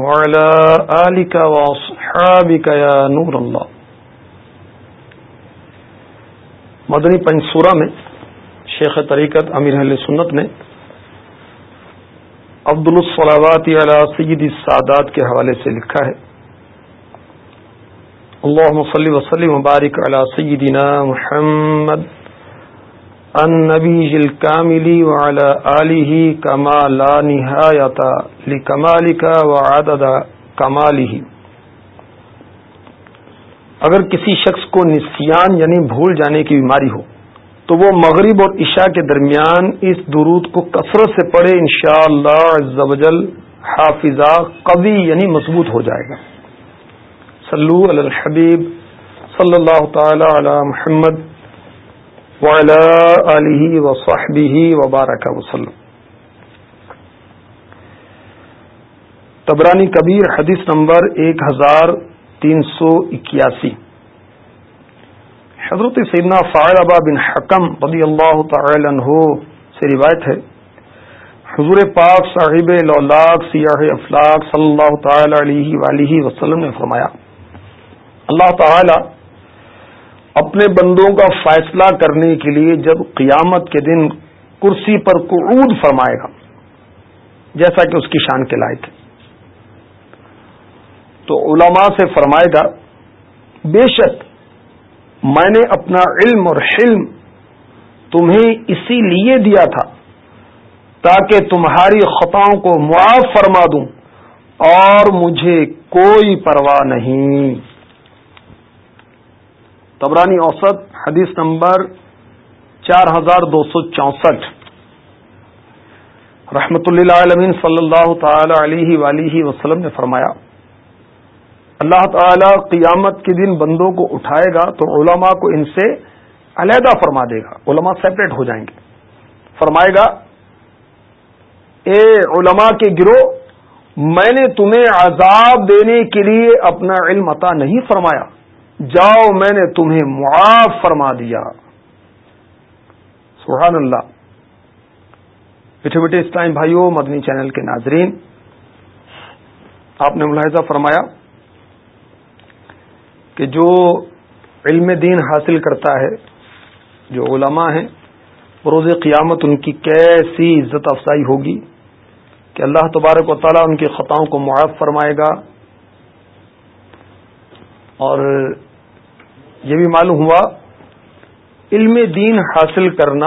وعلى آلك وأصحابك يا نور الله. مدنی پنسورہ میں شیخ طریقت امیر اہل سنت نے عبد الصلاوات علی سید السادات کے حوالے سے لکھا ہے اللهم صل وسلم وبارك على سيدنا محمد النبي الكامل وعلى آله كما لا نهاية لكمالك وعدد كماله اگر کسی شخص کو نسیان یعنی بھول جانے کی بیماری ہو، تو وہ مغرب اور عشاء کے درمیان اس درود کو کثرت سے پڑھے ان شاء اللہ حافظہ قوی یعنی مضبوط ہو جائے گا۔ صلو علی الحبیب صلی اللہ تعالی علی محمد علیہ وصحبہ وبارک وسلم. تبرانی کبیر حدیث نمبر ایک ہزار تین سو اکیاسی. حضرت سیدنا ابا بن حکم رضی اللہ تعالی عنہ سے روایت ہے، حضور پاک صاحب سیاح افلاق صلی اللہ تعالی علیہ وآلہ وسلم نے فرمایا، اللہ تعالی اپنے بندوں کا فیصلہ کرنے کے لیے جب قیامت کے دن کرسی پر قعود فرمائے گا، جیسا کہ اس کی شان کے لائق تو علماء سے فرمائے گا، بے شک میں نے اپنا علم اور حلم تمہیں اسی لیے دیا تھا تاکہ تمہاری خطاؤں کو معاف فرما دوں اور مجھے کوئی پرواہ نہیں۔ تبرانی اوسط، حدیث نمبر چار ہزار دو سو چونسٹھ۔ رحمت اللہ عالمین صلی اللہ تعالی علیہ ولیہ وسلم نے فرمایا، اللہ تعالی قیامت کے دن بندوں کو اٹھائے گا تو علماء کو ان سے علیحدہ فرما دے گا۔ علماء سیپریٹ ہو جائیں گے۔ فرمائے گا، اے علماء کے گروہ، میں نے تمہیں عذاب دینے کے لیے اپنا علم عطا نہیں فرمایا۔ جاؤ میں نے تمہیں معاف فرما دیا۔ سبحان اللہ۔ بیٹھے بیٹھے اسلام بھائیوں مدنی چینل کے ناظرین، آپ نے ملاحظہ فرمایا کہ جو علم دین حاصل کرتا ہے، جو علماء ہیں، روز قیامت ان کی کیسی عزت افزائی ہوگی کہ اللہ تبارک و تعالیٰ ان کی خطاؤں کو معاف فرمائے گا۔ اور یہ بھی معلوم ہوا، علم دین حاصل کرنا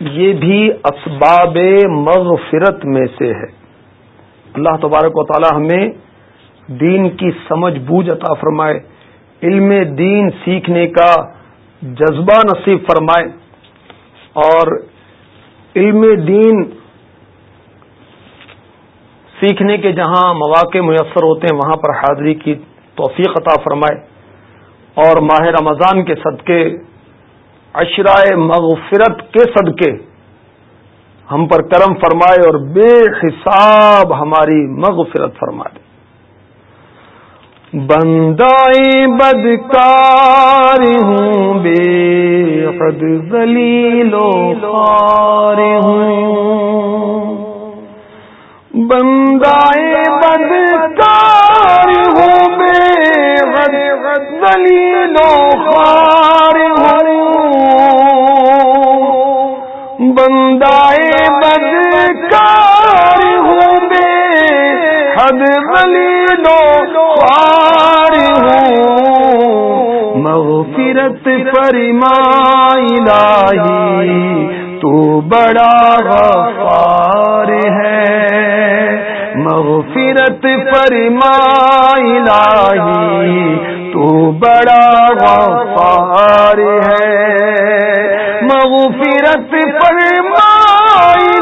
یہ بھی اسباب مغفرت میں سے ہے۔ اللہ تبارک و تعالیٰ ہمیں دین کی سمجھ بوجھ عطا فرمائے، علم دین سیکھنے کا جذبہ نصیب فرمائے اور علم دین سیکھنے کے جہاں مواقع میسر ہوتے ہیں، وہاں پر حاضری کی توفیق عطا فرمائے۔ اور ماہ رمضان کے صدقے اشرائے مغفرت کے صدقے ہم پر کرم فرمائے اور بے حساب ہماری مغفرت فرما دے بندائی بدکار ہوں، بے حد دلیلو خار ہوں۔ بندائی دلیلو خار ہوں۔ بندائی بدکار ہوں بے حد دلیلو خار مغفرت الہی، تو بڑا غفار ہے۔ مغفرت الہی تو بڑا غفار ہے۔ مغفرت الہی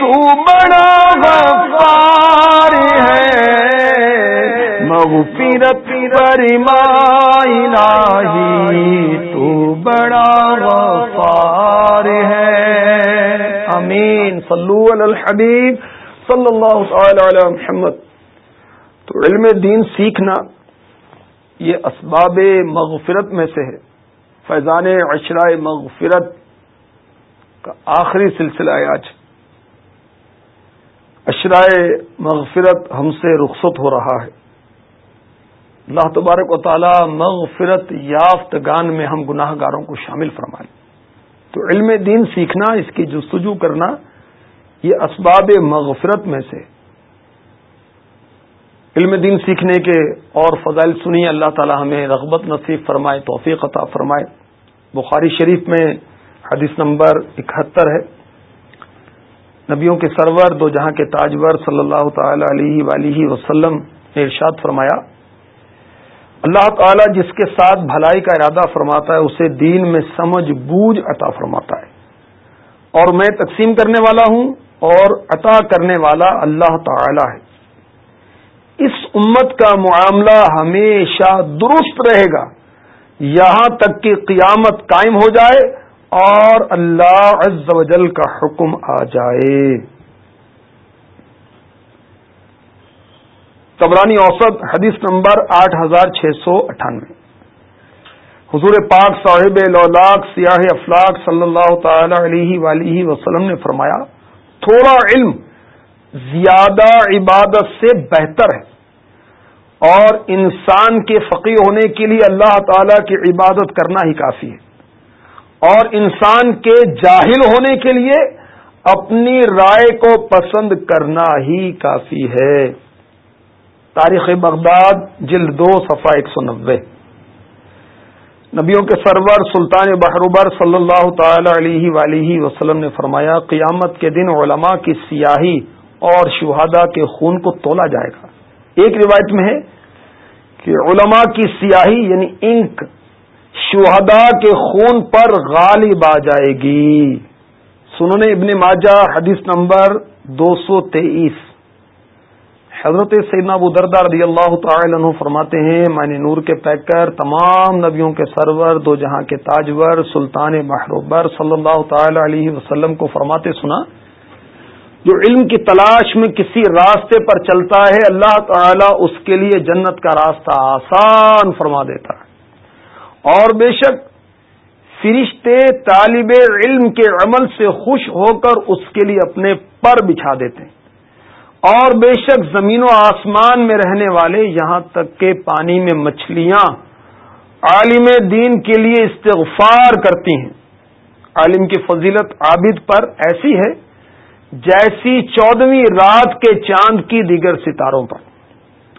تو بڑا غفار ہے۔ مغفرت پر الہی تو بڑا غفار ہے۔ امین صلو علی الحبیب صلی اللہ تعالی علی محمد۔ تو علم دین سیکھنا۔ یہ اسباب مغفرت میں سے ہے۔ فیضان عشرائے مغفرت کا آخری سلسلہ ہے آج۔ اشرائے مغفرت ہم سے رخصت ہو رہا ہے۔ اللہ تبارک و تعالی مغفرت یافت گان میں ہم گناہ گاروں کو شامل فرمائیں تو علم دین سیکھنا، اس کی جستجو کرنا، یہ اسباب مغفرت میں سے علم دین سیکھنے کے اور فضائل سنیے اللہ تعالی ہمیں رغبت نصیب فرمائے، توفیق عطا فرمائے۔ بخاری شریف میں حدیث نمبر اکہتر ہے۔ نبیوں کے سرور دو جہاں کے تاجور صلی اللہ تعالی علیہ ولیہ وسلم نے ارشاد فرمایا، اللہ تعالی جس کے ساتھ بھلائی کا ارادہ فرماتا ہے، اسے دین میں سمجھ بوجھ عطا فرماتا ہے۔ اور میں تقسیم کرنے والا ہوں اور عطا کرنے والا اللہ تعالی ہے۔ اس امت کا معاملہ ہمیشہ درست رہے گا۔ یہاں تک کہ قیامت قائم ہو جائے اور اللہ عز و جل کا حکم آ جائے۔ قبرانی اوسط حدیث نمبر آٹھ ہزار چھ سو اٹھانوے۔ حضور پاک صاحب لولاک سیاح افلاق صلی اللہ تعالی علیہ ولیہ وسلم نے فرمایا، تھوڑا علم زیادہ عبادت سے بہتر ہے۔ اور انسان کے فقی ہونے کے لیے اللہ تعالی کی عبادت کرنا ہی کافی ہے۔ اور انسان کے جاہل ہونے کے لیے اپنی رائے کو پسند کرنا ہی کافی ہے۔ تاریخ بغداد، جلد دو، صفحہ ایک سو نبے نبیوں کے سرور سلطان بحروبر صلی اللہ تعالی علیہ ولیہ وسلم نے فرمایا، قیامت کے دن علماء کی سیاہی اور شہادا کے خون کو تولا جائے گا۔ ایک روایت میں ہے کہ علماء کی سیاہی یعنی انک شہداء کے خون پر غالب آ جائے گی۔ سننے ابن ماجہ حدیث نمبر دو سو تیئیس۔ حضرت سیدنا ابو دردار رضی اللہ تعالی عنہ فرماتے ہیں، میں نے نور کے پیکر تمام نبیوں کے سرور، دو جہاں کے تاجور، سلطان محروبر صلی اللہ تعالی علیہ وسلم کو فرماتے سنا۔ جو علم کی تلاش میں کسی راستے پر چلتا ہے، اللہ تعالی اس کے لیے جنت کا راستہ آسان فرما دیتا ہے۔ اور بے شک فرشتے طالب علم کے عمل سے خوش ہو کر اس کے لیے اپنے پر بچھا دیتے ہیں۔ اور بے شک زمین و آسمان میں رہنے والے یہاں تک کہ پانی میں مچھلیاں عالم دین کے لیے استغفار کرتی ہیں۔ عالم کی فضیلت عابد پر ایسی ہے جیسی چودہویں رات کے چاند کی دیگر ستاروں پر۔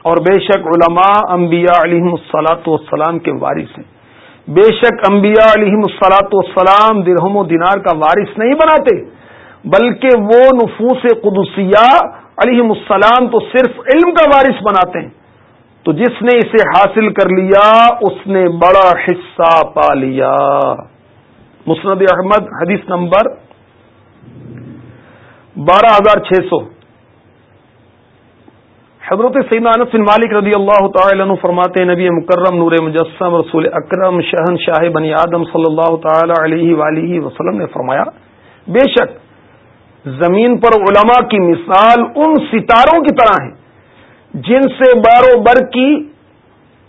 اور بے شک علماء انبیاء علیہ السلاط والسلام کے وارث ہیں۔ بے شک انبیاء علیہ مسلاط والسلام درہم و دینار کا وارث نہیں بناتے، بلکہ وہ نفوس قدسیہ علیہ السلام تو صرف علم کا وارث بناتے ہیں۔ تو جس نے اسے حاصل کر لیا، اس نے بڑا حصہ پا لیا۔ مسند احمد، حدیث نمبر بارہ ہزار چھ سو۔ حضرت سیدنا انس بن مالک رضی اللہ تعالی عنہ فرماتے ہیں، نبی مکرم، نور مجسم، رسول اکرم، شہن شاہ بنی آدم صلی اللہ تعالی علیہ وآلہ وسلم نے فرمایا، بے شک زمین پر علماء کی مثال ان ستاروں کی طرح ہے، جن سے بارو بر کی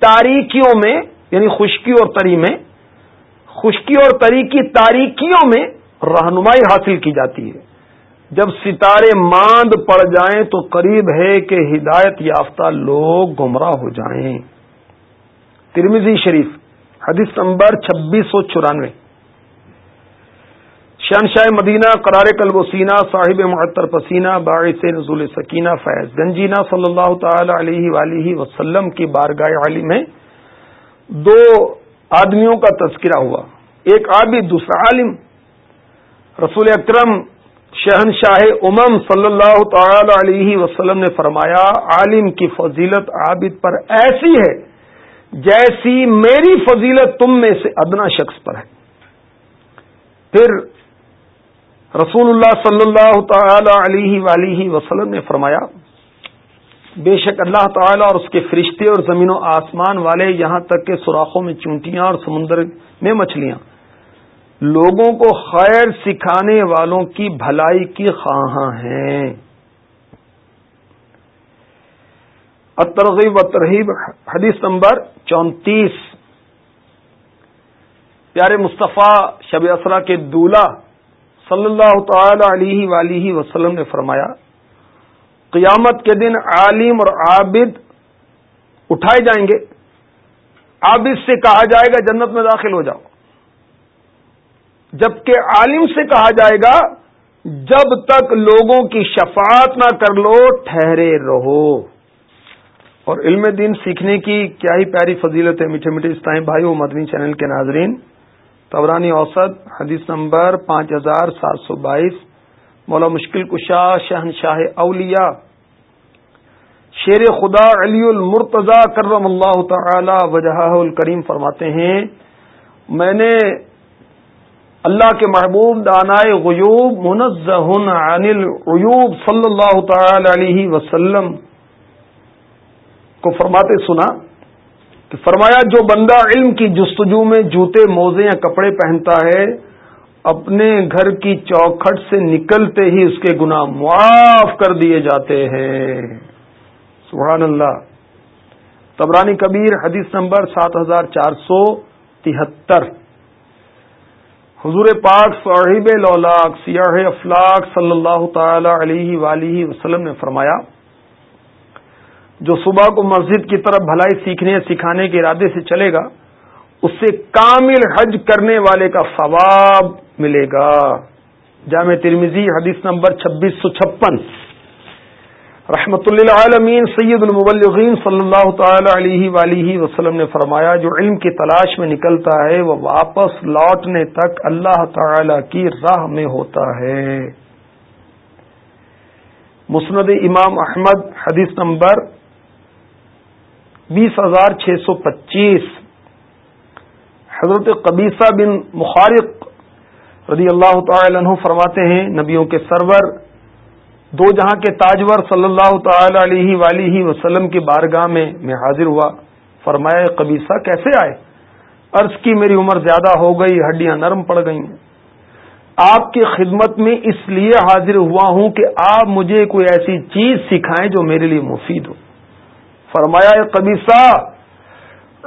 تاریکیوں میں یعنی خشکی اور تری میں، خشکی اور تری کی تاریکیوں میں رہنمائی حاصل کی جاتی ہے۔ جب ستارے ماند پڑ جائیں تو قریب ہے کہ ہدایت یافتہ لوگ گمراہ ہو جائیں۔ ترمیزی شریف، حدیث نمبر چھبیس سو چورانوے۔ شہنشاہ مدینہ، قرار قلب و سینہ، صاحب معطر پسینہ، باعث نزول سکینہ، فیض گنجینہ صلی اللہ تعالی علیہ ولیہ وسلم کی بارگاہ علی میں دو آدمیوں کا تذکرہ ہوا۔ ایک عابد دوسرا عالم۔ رسول اکرم شہنشاہ امم صلی اللہ تعالی علیہ وسلم نے فرمایا، عالم کی فضیلت عابد پر ایسی ہے جیسی میری فضیلت تم میں سے ادنا شخص پر ہے۔ پھر رسول اللہ صلی اللہ تعالی علیہ ولیہ وسلم نے فرمایا، بے شک اللہ تعالی اور اس کے فرشتے اور زمین و آسمان والے یہاں تک کہ سوراخوں میں چونٹیاں اور سمندر میں مچھلیاں لوگوں کو خیر سکھانے والوں کی بھلائی کی خواہاں ہیں۔ ترغیب و ترغیب حدیث نمبر چونتیس۔ پیارے مصطفیٰ، شب اسرا کے دولہ صلی اللہ تعالی علیہ ولیہ وسلم نے فرمایا، قیامت کے دن عالم اور عابد اٹھائے جائیں گے۔ عابد سے کہا جائے گا، جنت میں داخل ہو جاؤ۔ جبکہ عالم سے کہا جائے گا، جب تک لوگوں کی شفاعت نہ کر لو، ٹھہرے رہو۔ اور علم دین سیکھنے کی کیا ہی پیاری فضیلت ہے، میٹھے میٹھے اس ٹائم بھائی مدنی چینل کے ناظرین۔ تورانی اوسط، حدیث نمبر پانچ ہزار سات سو بائیس۔ مولا مشکل کشا شہن شاہ اولیا شیر خدا علی المرتضی کرم اللہ تعالی وجہ الکریم فرماتے ہیں، میں نے اللہ کے محبوب دانائے غیوب منزہ عن العیوب صلی اللہ تعالی علیہ وسلم۔ کو فرماتے سنا کہ فرمایا جو بندہ علم کی جستجو میں جوتے، موزے یا کپڑے پہنتا ہے، اپنے گھر کی چوکھٹ سے نکلتے ہی اس کے گناہ معاف کر دیے جاتے ہیں۔ سبحان اللہ تبرانی کبیر، حدیث نمبر سات ہزار چار سو تہتر۔ حضور پاک صاحب لولاک سیاح افلاق صلی اللہ تعالی علیہ ولیہ وسلم نے فرمایا، جو صبح کو مسجد کی طرف بھلائی سیکھنے، سکھانے کے ارادے سے چلے گا، اس سے کامل حج کرنے والے کا ثواب ملے گا۔ جامع ترمیزی حدیث نمبر چھبیس سو چھپن۔ رحمت اللہ عالمین سید المبلغین صلی اللہ تعالی علیہ ولیہ وسلم نے فرمایا، جو علم کی تلاش میں نکلتا ہے، وہ واپس لوٹنے تک اللہ تعالی کی راہ میں ہوتا ہے۔ مسند امام احمد، حدیث نمبر بیس ہزار چھ سو پچیس۔ حضرت قبیصہ بن مخارق رضی اللہ تعالی عنہ فرماتے ہیں، نبیوں کے سرور دو جہاں کے تاجور صلی اللہ تعالی علیہ ولیہ وسلم کی بارگاہ میں میں حاضر ہوا۔ فرمایا قبیصہ کیسے آئے؟ عرض کی میری عمر زیادہ ہو گئی، ہڈیاں نرم پڑ گئی ہیں آپ کی خدمت میں اس لیے حاضر ہوا ہوں کہ آپ مجھے کوئی ایسی چیز سکھائیں جو میرے لیے مفید ہو۔ فرمایا قبیصہ،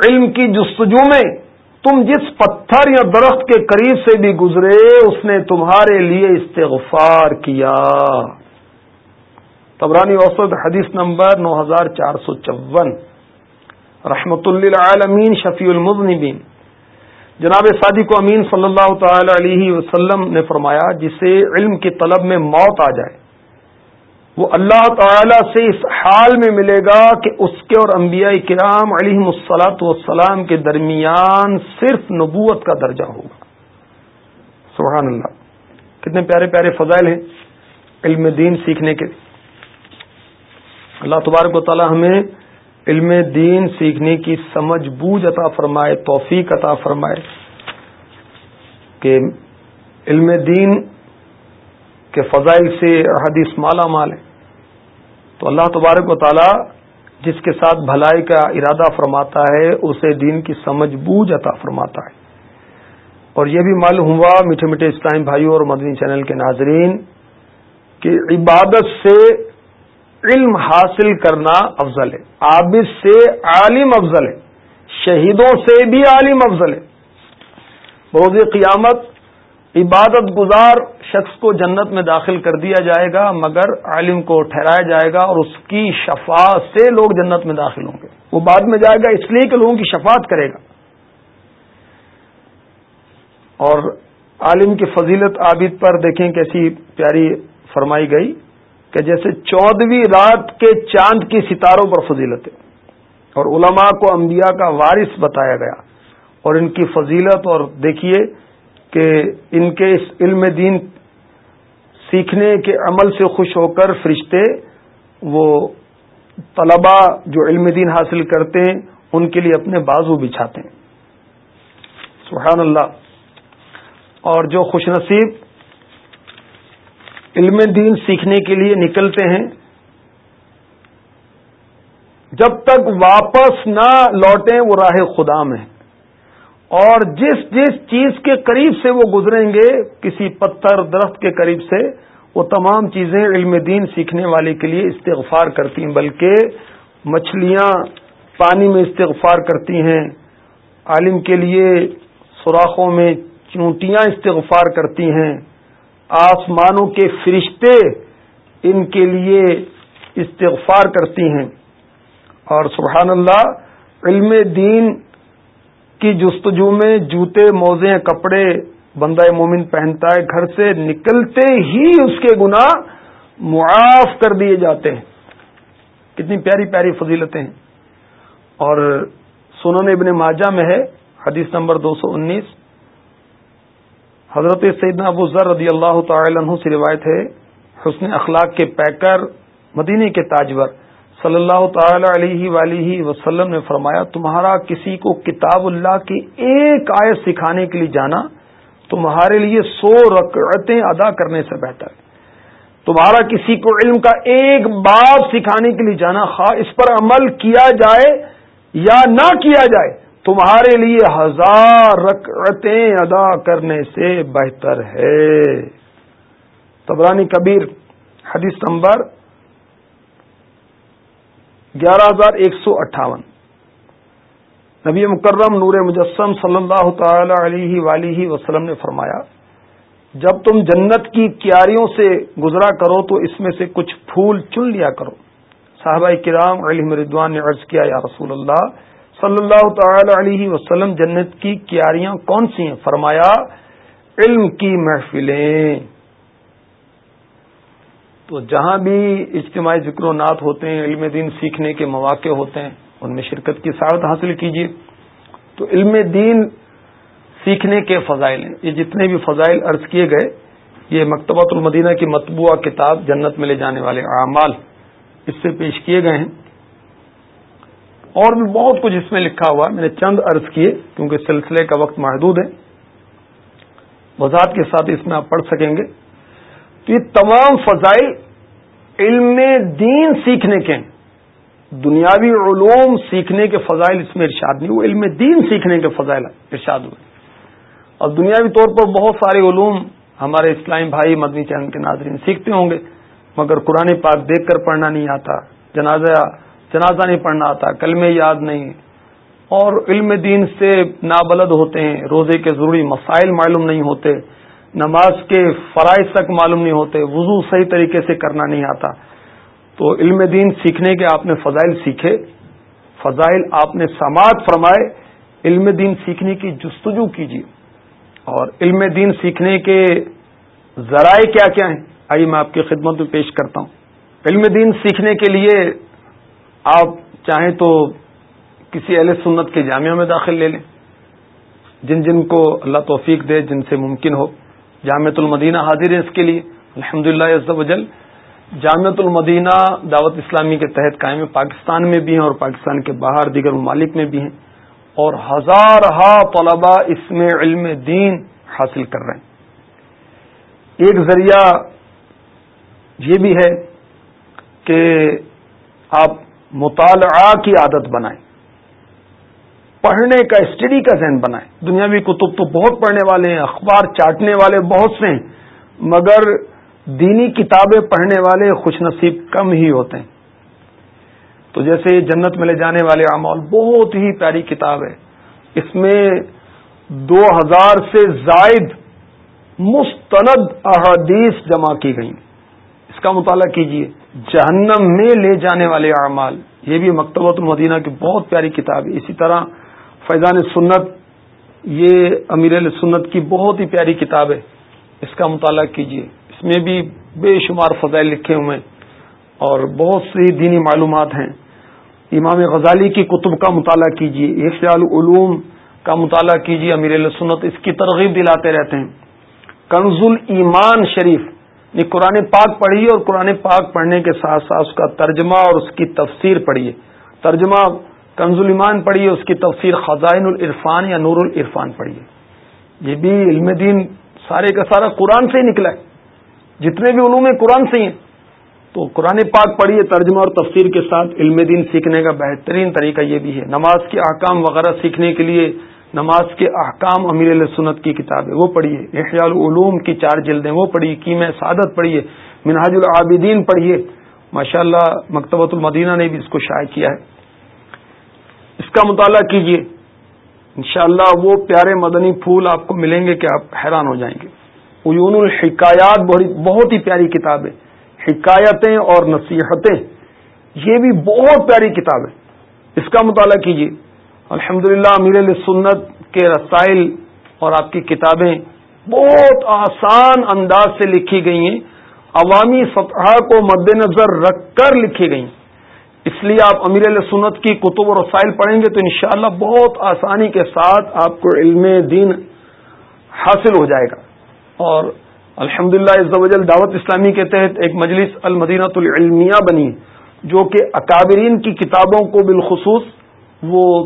علم کی جستجو میں تم جس پتھر یا درخت کے قریب سے بھی گزرے، اس نے تمہارے لیے استغفار کیا۔ تبرانی اوسط حدیث نمبر نو ہزار چار سو چون۔ رحمت اللہ شفیع المزنبین جناب صادق و امین صلی اللہ تعالی علیہ وسلم نے فرمایا، جسے علم کی طلب میں موت آ جائے، وہ اللہ تعالی سے اس حال میں ملے گا کہ اس کے اور انبیاء کرام علیہ مسلاط والسلام کے درمیان صرف نبوت کا درجہ ہوگا۔ سبحان اللہ۔ کتنے پیارے پیارے فضائل ہیں علم دین سیکھنے کے۔ اللہ تبارک و تعالی ہمیں علم دین سیکھنے کی سمجھ بوجھ عطا فرمائے، توفیق عطا فرمائے کہ علم دین کے فضائل سے حدیث مالا مال ہے۔ تو اللہ تبارک و تعالی جس کے ساتھ بھلائی کا ارادہ فرماتا ہے، اسے دین کی سمجھ بوجھ عطا فرماتا ہے۔ اور یہ بھی معلوم ہوا میٹھے میٹھے اسلام بھائیوں اور مدنی چینل کے ناظرین کہ عبادت سے علم حاصل کرنا افضل ہے۔ عابد سے عالم افضل ہے شہیدوں سے بھی عالم افضل ہے بروز قیامت عبادت گزار شخص کو جنت میں داخل کر دیا جائے گا، مگر عالم کو ٹھہرایا جائے گا اور اس کی شفاعت سے لوگ جنت میں داخل ہوں گے۔ وہ بعد میں جائے گا، اس لیے کہ لوگوں کی شفاعت کرے گا۔ اور عالم کی فضیلت عابد پر دیکھیں کیسی پیاری فرمائی گئی۔ کہ جیسے چودہویں رات کے چاند کی ستاروں پر فضیلت ہے اور علماء کو انبیاء کا وارث بتایا گیا۔ اور ان کی فضیلت، اور دیکھیے کہ ان کے اس علم دین سیکھنے کے عمل سے خوش ہو کر فرشتے وہ طلبا جو علم دین حاصل کرتے ہیں، ان کے لیے اپنے بازو بچھاتے ہیں۔ سبحان اللہ۔ اور جو خوش نصیب علم دین سیکھنے کے لیے نکلتے ہیں۔ جب تک واپس نہ لوٹیں، وہ راہ خدا میں اور جس جس چیز کے قریب سے وہ گزریں گے، کسی پتھر درخت کے قریب سے، وہ تمام چیزیں علم دین سیکھنے والے کے لیے استغفار کرتی ہیں۔ بلکہ مچھلیاں پانی میں استغفار کرتی ہیں۔ عالم کے لیے سوراخوں میں چونٹیاں استغفار کرتی ہیں۔ آسمانوں کے فرشتے ان کے لیے استغفار کرتی ہیں۔ اور سبحان اللہ، علم دین کی جستجو میں جوتے، موزے، کپڑے بندہ مومن پہنتا ہے، گھر سے نکلتے ہی اس کے گنا معاف کر دیے جاتے ہیں۔ کتنی پیاری پیاری فضیلتیں ہیں۔ اور سنن ابن ماجہ میں ہے، حدیث نمبر دو سو انیس۔ حضرت سیدنا ابو ذر رضی اللہ تعالی عنہ سے روایت ہے، حسن اخلاق کے پیکر، مدینے کے تاجور، صلی اللہ تعالی علیہ ولیہ وسلم نے فرمایا، تمہارا کسی کو کتاب اللہ کی ایک آیت سکھانے کے لیے جانا، تمہارے لیے سو رکعتیں ادا کرنے سے بہتر۔ تمہارا کسی کو علم کا ایک باب سکھانے کے لیے جانا، خواہ اس پر عمل کیا جائے یا نہ کیا جائے۔ تمہارے لیے ہزار رکعتیں ادا کرنے سے بہتر ہے۔ تبرانی کبیر، حدیث نمبر گیارہ ہزار ایک سو اٹھاون۔ نبی مکرم نور مجسم صلی اللہ تعالی علیہ ولیہ وسلم نے فرمایا، جب تم جنت کی کیاریوں سے گزرا کرو تو اس میں سے کچھ پھول چن لیا کرو۔ صحابہ کرام علی مردوان نے عرض کیا، یا رسول اللہ صلی اللہ تعالی علیہ وسلم جنت کی کیاریاں کون سی ہیں؟ فرمایا، علم کی محفلیں۔ تو جہاں بھی اجتماعی ذکر و نات ہوتے ہیں، علم دین سیکھنے کے مواقع ہوتے ہیں، ان میں شرکت کی سعادت حاصل کیجیے تو علم دین سیکھنے کے فضائل ہیں۔ یہ جتنے بھی فضائل عرض کیے گئے، یہ مکتبۃ المدینہ کی مطبوعہ کتاب جنت میں لے جانے والے اعمال اس سے پیش کیے گئے ہیں۔ اور بھی بہت کچھ اس میں لکھا ہوا میں نے چند عرض کیے کیونکہ سلسلے کا وقت محدود ہے۔ وضاحت کے ساتھ اس میں آپ پڑھ سکیں گے۔ تو یہ تمام فضائل علم دین سیکھنے کے دنیاوی علوم سیکھنے کے فضائل اس میں ارشاد نہیں وہ علم دین سیکھنے کے فضائل ارشاد ہوئے۔ اور دنیاوی طور پر بہت سارے علوم ہمارے اسلام بھائی مدنی چین کے ناظرین سیکھتے ہوں گے، مگر قرآن پاک دیکھ کر پڑھنا نہیں آتا۔ جنازہ جنازہ نہیں پڑھنا آتا کل میں یاد نہیں۔ اور علم دین سے نابلد ہوتے ہیں، روزے کے ضروری مسائل معلوم نہیں ہوتے، نماز کے فرائض تک معلوم نہیں ہوتے، وضو صحیح طریقے سے کرنا نہیں آتا۔ تو علم دین سیکھنے کے آپ نے فضائل سیکھے، فضائل آپ نے سماعت فرمائے، علم دین سیکھنے کی جستجو کیجیے۔ اور علم دین سیکھنے کے ذرائع کیا کیا ہیں؟ آئیے میں آپ کی خدمت میں پیش کرتا ہوں۔ علم دین سیکھنے کے لیے آپ چاہیں تو کسی اہل سنت کے جامعہ میں داخل لے لیں۔ جن جن کو اللہ توفیق دے، جن سے ممکن ہو۔ جامعۃ المدینہ حاضر ہے اس کے لیے۔ الحمد للہ وجل جامعۃ المدینہ دعوت اسلامی کے تحت قائم ہے پاکستان میں بھی ہیں اور پاکستان کے باہر دیگر ممالک میں بھی ہیں۔ اور ہزار ہا طلبا اس میں علم دین حاصل کر رہے ہیں۔ ایک ذریعہ یہ بھی ہے کہ آپ مطالعہ کی عادت بنائیں۔ پڑھنے کا اسٹڈی کا ذہن بنائیں۔ دنیاوی کتب تو بہت پڑھنے والے ہیں، اخبار چاٹنے والے بہت سے ہیں، مگر دینی کتابیں پڑھنے والے خوش نصیب کم ہی ہوتے ہیں۔ تو جیسے جنت میں لے جانے والے اعمال بہت ہی پیاری کتاب ہے۔ اس میں دو ہزار سے زائد مستند احادیث جمع کی گئی اس کا مطالعہ کیجیے جہنم میں لے جانے والے اعمال۔ یہ بھی مکتبۃ المدینہ کی بہت پیاری کتاب ہے۔ اسی طرح فیضان سنت، یہ امیر سنت کی بہت ہی پیاری کتاب ہے۔ اس کا مطالعہ کیجیے اس میں بھی بے شمار فضائل لکھے ہوئے اور بہت سی دینی معلومات ہیں۔ امام غزالی کی کتب کا مطالعہ کیجیے ایک خیال علوم کا مطالعہ کیجیے امیر سنت۔ اس کی ترغیب دلاتے رہتے ہیں۔ کنز ایمان شریف قرآن پاک پڑھیے اور قرآن پاک پڑھنے کے ساتھ ساتھ اس کا ترجمہ اور اس کی تفسیر پڑھیے۔ ترجمہ کنز المان پڑھیے، اس کی تفسیر خزائن العرفان یا نور العرفان پڑھیے۔ یہ بھی علم دین سارے کا سارا قرآن سے ہی نکلا ہے۔ جتنے بھی علوم قرآن سے ہی ہیں۔ تو قرآن پاک پڑھیے، ترجمہ اور تفسیر کے ساتھ علم دین سیکھنے کا بہترین طریقہ یہ بھی ہے۔ نماز کے احکام وغیرہ سیکھنے کے لیے نماز کے احکام امیر سنت کی کتاب ہے وہ پڑھیے۔ احیاء العلوم کی چار جلدیں، وہ پڑھیے۔ کی میں سعادت پڑھیے۔ منہاج العابدین پڑھیے۔ ماشاء اللہ مکتبۃ المدینہ نے بھی اس کو شائع کیا ہے۔ اس کا مطالعہ کیجیے۔ انشاءاللہ وہ پیارے مدنی پھول آپ کو ملیں گے کہ آپ حیران ہو جائیں گے۔ عیون الحکایات بہت ہی پیاری کتاب ہے۔ حکایتیں اور نصیحتیں، یہ بھی بہت پیاری کتاب ہے۔ اس کا مطالعہ کیجیے۔ الحمد للہ امیر سنت کے رسائل اور آپ کی کتابیں بہت آسان انداز سے لکھی گئی ہیں۔ عوامی سطح کو مد نظر رکھ کر لکھی گئی اس لیے آپ امیر سنت کی کتب و رسائل پڑھیں گے تو انشاءاللہ بہت آسانی کے ساتھ آپ کو علم دین حاصل ہو جائے گا۔ اور الحمد للہ دعوت اسلامی کے تحت ایک مجلس المدینہ العلمیہ بنی جو کہ اکابرین کی کتابوں کو بالخصوص وہ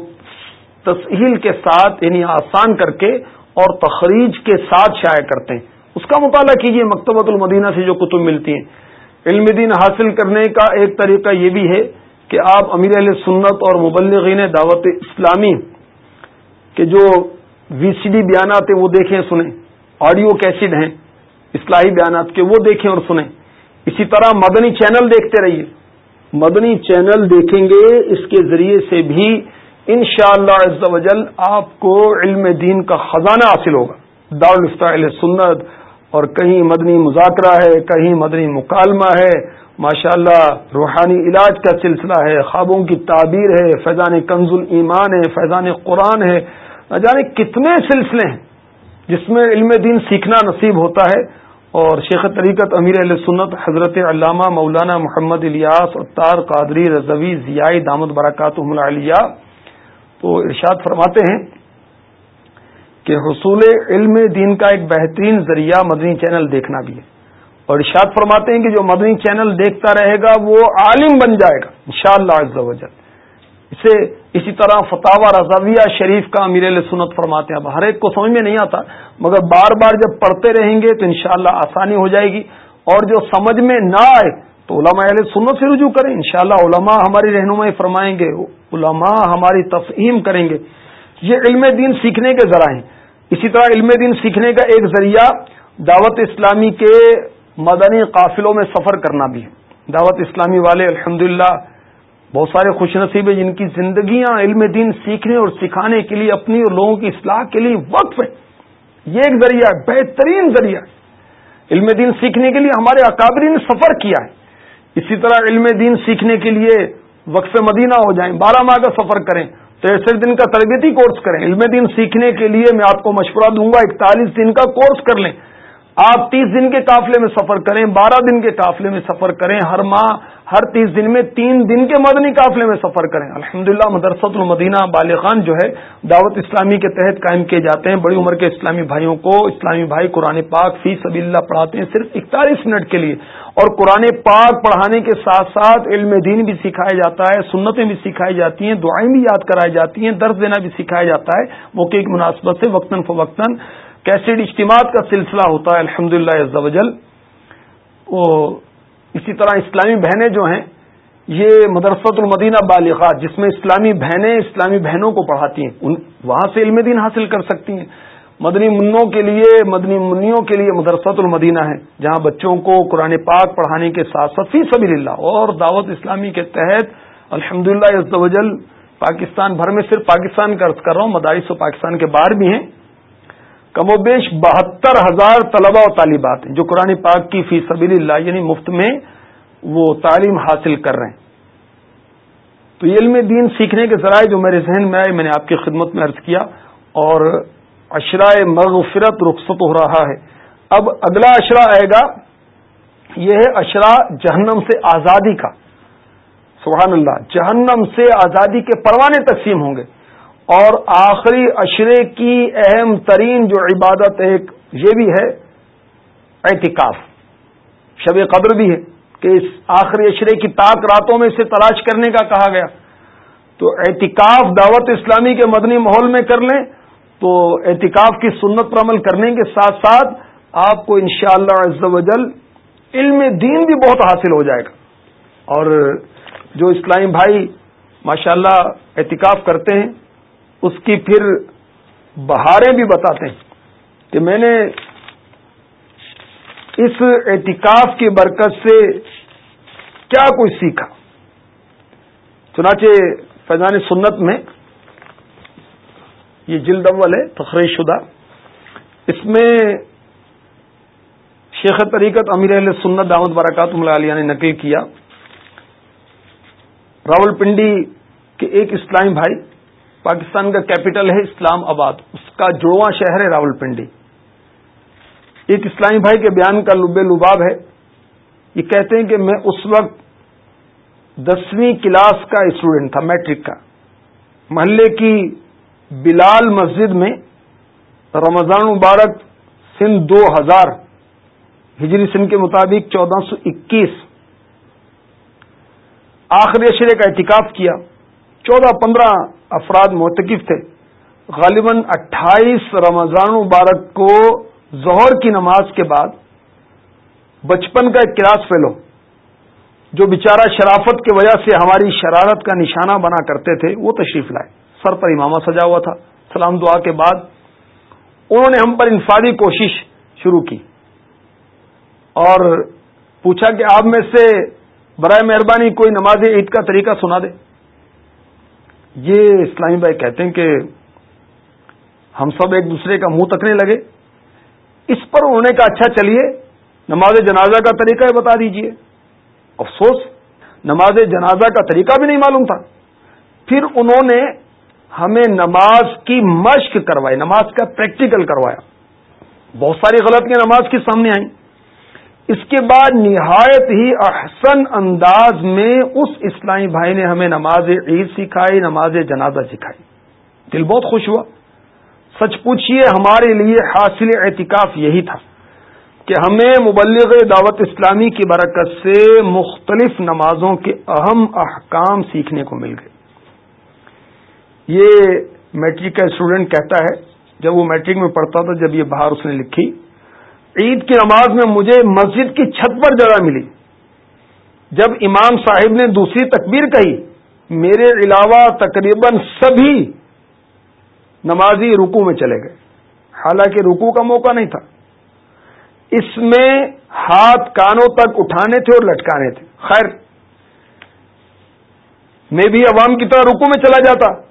تسہیل کے ساتھ یعنی آسان کر کے اور تخریج کے ساتھ شائع کرتے ہیں۔ اس کا مطالعہ کیجیے مکتبۃ المدینہ سے جو کتب ملتی ہیں۔ علم دین حاصل کرنے کا ایک طریقہ یہ بھی ہے کہ آپ امیر علیہ سنت اور مبلغین دعوت اسلامی کے جو وی سی ڈی بیانات ہیں وہ دیکھیں، سنیں۔ آڈیو کیسڈ ہیں، اصلاحی بیانات کے وہ دیکھیں اور سنیں۔ اسی طرح مدنی چینل دیکھتے رہیے۔ مدنی چینل دیکھیں گے، اس کے ذریعے سے بھی ان شاء اللہ آپ کو علم دین کا خزانہ حاصل ہوگا۔ دارالفتا سنت اور کہیں مدنی مذاکرہ ہے، کہیں مدنی مکالمہ ہے۔ ماشاء اللہ روحانی علاج کا سلسلہ ہے، خوابوں کی تعبیر ہے، فیضان کنز ایمان ہے، فیضان قرآن ہے۔ نہ جانے کتنے سلسلے ہیں جس میں علم دین سیکھنا نصیب ہوتا ہے۔ اور شیخ طریقت امیر علیہ سنت حضرت علامہ مولانا محمد الیاس اطار قادری رضوی ضیائی دامد برکات علیہ تو ارشاد فرماتے ہیں کہ حصول علم دین کا ایک بہترین ذریعہ مدنی چینل دیکھنا بھی ہے۔ اور ارشاد فرماتے ہیں کہ جو مدنی چینل دیکھتا رہے گا وہ عالم بن جائے گا، انشاءاللہ شاء اللہ اسے اسی طرح فتح رضویہ شریف کا امیر سنت فرماتے ہیں۔ اب ہر ایک کو سمجھ میں نہیں آتا، مگر بار بار جب پڑھتے رہیں گے تو انشاءاللہ آسانی ہو جائے گی۔ اور جو سمجھ میں نہ آئے تو علماء علیہ سنت سے رجوع کریں۔ انشاءاللہ علماء ہماری رہنمائی فرمائیں گے۔ علماء ہماری تفہیم کریں گے۔ یہ علم دین سیکھنے کے ذرائع ہیں۔ اسی طرح علم دین سیکھنے کا ایک ذریعہ دعوت اسلامی کے مدنی قافلوں میں سفر کرنا بھی ہے۔ دعوت اسلامی والے الحمدللہ بہت سارے خوش نصیب ہیں جن کی زندگیاں علم دین سیکھنے اور سکھانے کے لیے اپنی اور لوگوں کی اصلاح کے لیے وقف ہے یہ ایک ذریعہ ہے، بہترین ذریعہ ہے۔ علم دین سیکھنے کے لیے ہمارے اکابری نے سفر کیا ہے۔ اسی طرح علم دین سیکھنے کے لیے وقف مدینہ ہو جائیں، بارہ ماہ کا سفر کریں تریسٹھ دن کا تربیتی کورس کریں۔ علم دین سیکھنے کے لیے میں آپ کو مشورہ دوں گا، اکتالیس دن کا کورس کر لیں۔ آپ تیس دن کے قافلے میں سفر کریں، بارہ دن کے قافلے میں سفر کریں، ہر ماہ، ہر تیس دن میں تین دن کے مدنی قافلے میں سفر کریں۔ الحمد للہ مدرسۃ المدینہ بالخان جو ہے، دعوت اسلامی کے تحت قائم کیے جاتے ہیں۔ بڑی عمر کے اسلامی بھائیوں کو اسلامی بھائی قرآن پاک فی سبی اللہ پڑھاتے ہیں صرف اکتالیس منٹ کے لیے۔ اور قرآن پاک پڑھانے کے ساتھ ساتھ علم دین بھی سکھایا جاتا ہے، سنتیں بھی سکھائی جاتی ہیں، دعائیں بھی یاد کرائی جاتی ہیں درد دینا بھی سکھایا جاتا ہے۔ موقع کی مناسبت سے، وقتاً فوقتاً کیسڈ اجتماع کا سلسلہ ہوتا ہے الحمد للہ وہ اسی طرح اسلامی بہنیں جو ہیں، یہ مدرسۃ المدینہ بالغات جس میں اسلامی بہنیں اسلامی بہنوں کو پڑھاتی ہیں وہاں سے علم دین حاصل کر سکتی ہیں۔ مدنی منوں کے لیے، مدنی منوں کے لیے مدرسۃ المدینہ ہے، جہاں بچوں کو قرآن پاک پڑھانے کے ساتھ ساتھ فی سبیل اللہ اور دعوت اسلامی کے تحت الحمد للہ پاکستان، بھر میں صرف پاکستان کا عرض کر رہا ہوں، مدارس و پاکستان کے باہر بھی ہیں۔ کم و بیش بہتر ہزار طلبا و طالبات ہیں جو قرآن پاک کی فی سبیل اللہ یعنی مفت میں وہ تعلیم حاصل کر رہے ہیں۔ تو یہ علم دین سیکھنے کے ذرائع جو میرے ذہن میں آئے، میں نے آپ کی خدمت میں عرض کیا اور اشرائے مغفرت رخصت ہو رہا ہے۔ اب اگلا اشرا آئے گا، یہ ہے اشرا جہنم سے آزادی کا۔ سبحان اللہ، جہنم سے آزادی کے پروانے تقسیم ہوں گے۔ اور آخری اشرے کی اہم ترین جو عبادت ایک یہ بھی ہے احتکاف شب قدر بھی ہے کہ اس آخری اشرے کی طاق راتوں میں سے تلاش کرنے کا کہا گیا۔ تو احتکاف دعوت اسلامی کے مدنی ماحول میں کر لیں تو احتکاف کی سنت پر عمل کرنے کے ساتھ ساتھ آپ کو انشاءاللہ شاء اللہ علم دین بھی بہت حاصل ہو جائے گا۔ اور جو اسلامی بھائی ماشاءاللہ اللہ احتکاف کرتے ہیں اس کی پھر بہاریں بھی بتاتے ہیں کہ میں نے اس احتکاف کی برکت سے کیا کوئی سیکھا۔ چنانچہ فیضان سنت میں یہ جلد اول ہے تخریش شدہ۔ اس میں شیخ طریقت امیر علیہ سنت دامد برکات علیہ نے نقل کیا۔ راول پنڈی کے ایک اسلامی بھائی پاکستان کا کیپٹل ہے اسلام آباد، اس کا جوڑواں شہر ہے راول پنڈی ایک اسلامی بھائی کے بیان کا لب لباب ہے۔ یہ کہتے ہیں کہ میں اس وقت دسویں کلاس کا اسٹوڈنٹ تھا میٹرک کا۔ محلے کی بلال مسجد میں رمضان مبارک سن دو ہزار، ہجری سن کے مطابق چودہ سو اکیس، آخری اشرے کا احتکاب کیا۔ چودہ پندرہ افراد متقف تھے۔ غالباً اٹھائیس رمضان مبارک کو ظہر کی نماز کے بعد بچپن کا ایک کلاس فیلو، جو بیچارہ شرافت کی وجہ سے ہماری شرارت کا نشانہ بنا کرتے تھے، وہ تشریف لائے۔ سر پر امامہ سجا ہوا تھا۔ سلام دعا کے بعد انہوں نے ہم پر انفادی کوشش شروع کی۔ اور پوچھا کہ آپ میں سے برائے مہربانی کوئی نماز عید کا طریقہ سنا دے۔ یہ اسلامی بھائی کہتے ہیں کہ ہم سب ایک دوسرے کا منہ تکنے لگے۔ اس پر انہوں نے کہا اچھا چلیے، نماز جنازہ کا طریقہ بتا دیجیے۔ افسوس، نماز جنازہ کا طریقہ بھی نہیں معلوم تھا۔ پھر انہوں نے ہمیں نماز کی مشق کروائی، نماز کا پریکٹیکل کروایا۔ بہت ساری غلطیاں نماز کی سامنے آئیں۔ اس کے بعد نہایت ہی احسن انداز میں اس اسلامی بھائی نے ہمیں نماز عید سکھائی، نماز جنازہ سکھائی۔ دل بہت خوش ہوا۔ سچ پوچھئے، ہمارے لیے حاصل اعتکاف یہی تھا کہ ہمیں مبلغ دعوت اسلامی کی برکت سے مختلف نمازوں کے اہم احکام سیکھنے کو مل گئے۔ یہ میٹرک کا اسٹوڈنٹ کہتا ہے، جب وہ میٹرک میں پڑھتا تھا، جب یہ باہر اس نے لکھی۔ عید کی نماز میں مجھے مسجد کی چھت پر جگہ ملی۔ جب امام صاحب نے دوسری تکبیر کہی، میرے علاوہ تقریباً سبھی نمازی رکو میں چلے گئے۔ حالانکہ رکو کا موقع نہیں تھا۔ اس میں ہاتھ کانوں تک اٹھانے تھے اور لٹکانے تھے۔ خیر، میں بھی عوام کی طرح رکو میں چلا جاتا۔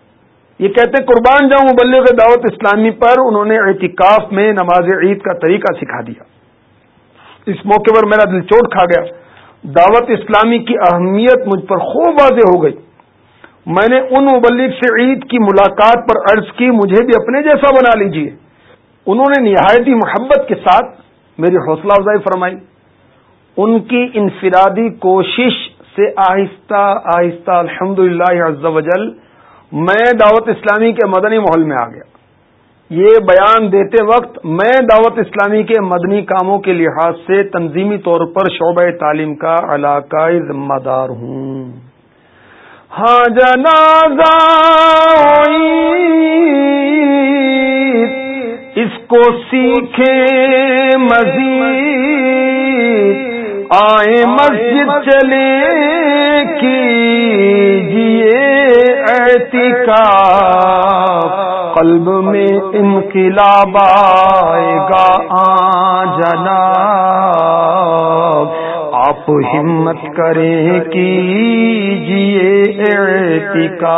یہ کہتے قربان جاؤں مبلغ دعوت اسلامی پر انہوں نے احتکاف میں نماز عید کا طریقہ سکھا دیا۔ اس موقع پر میرا دل چوٹ کھا گیا۔ دعوت اسلامی کی اہمیت مجھ پر خوب واضح ہو گئی۔ میں نے ان مبلغ سے عید کی ملاقات پر عرض کی، مجھے بھی اپنے جیسا بنا لیجیے۔ انہوں نے نہایتی محبت کے ساتھ میری حوصلہ افزائی فرمائی۔ ان کی انفرادی کوشش سے آہستہ آہستہ الحمد للہ میں دعوت اسلامی کے مدنی محل میں آ گیا۔ یہ بیان دیتے وقت میں دعوت اسلامی کے مدنی کاموں کے لحاظ سے تنظیمی طور پر شعبہ تعلیم کا علاقائی ذمہ دار ہوں۔ ہاں جنازہ اس کو سیکھے مزید۔ آئے مسجد چلے بیتی کا قلب میں انقلاب آئے گا آ جنا آپ ہمت کریں کیجیے ایتکا